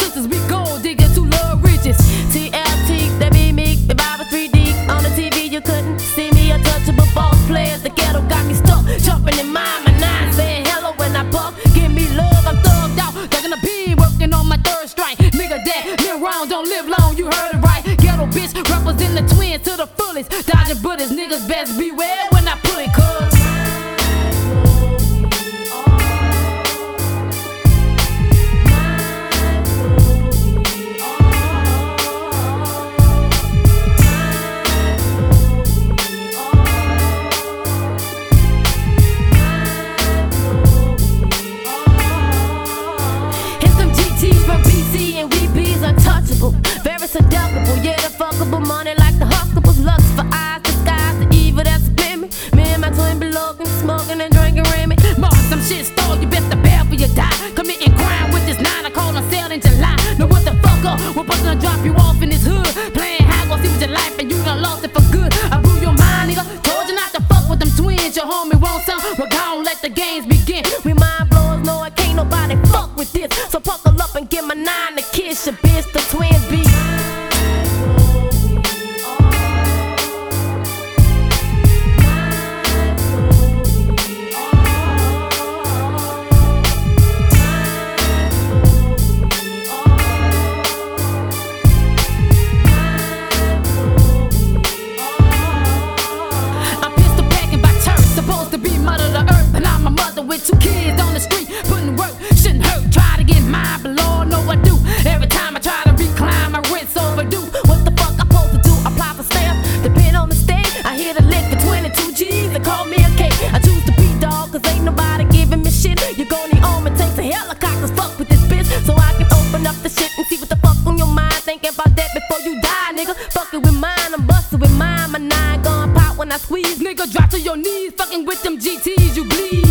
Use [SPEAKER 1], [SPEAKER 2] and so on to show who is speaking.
[SPEAKER 1] sisters, we gold diggers who love riches.
[SPEAKER 2] TLT, they be me, I was 3D on the TV, you couldn't see me. Untouchable boss players, the ghetto got me stuck, jumping in my nine, saying hello when I puff. Give me love, I'm thugged out,
[SPEAKER 1] Ducking the pin, working on my third strike. Nigga, that live wrong, don't live long, you heard it right. Ghetto bitch, represent the twins to the fullest. Dodging bullets, niggas best beware when I pull it, cuz. Mark some shit stole, you best bail for your die. Committing crime with this nine, I call on sale in July. Know what the fuck up? We're supposed to drop you off in this hood. Playing high, gon' see with your life, and you done lost it for good. I blew your mind, nigga. Told you not to fuck with them twins. Your homie want some. We're gone, let the games begin.
[SPEAKER 2] We mind blowers, no, I can't nobody fuck with this. So buckle up and get my nine to kiss your bitch, the twin die, nigga. Fucking with mine, I'm busting with mine. My nine gun pop when I squeeze.
[SPEAKER 1] Nigga, drop to your knees, fucking with them GTs, you bleed.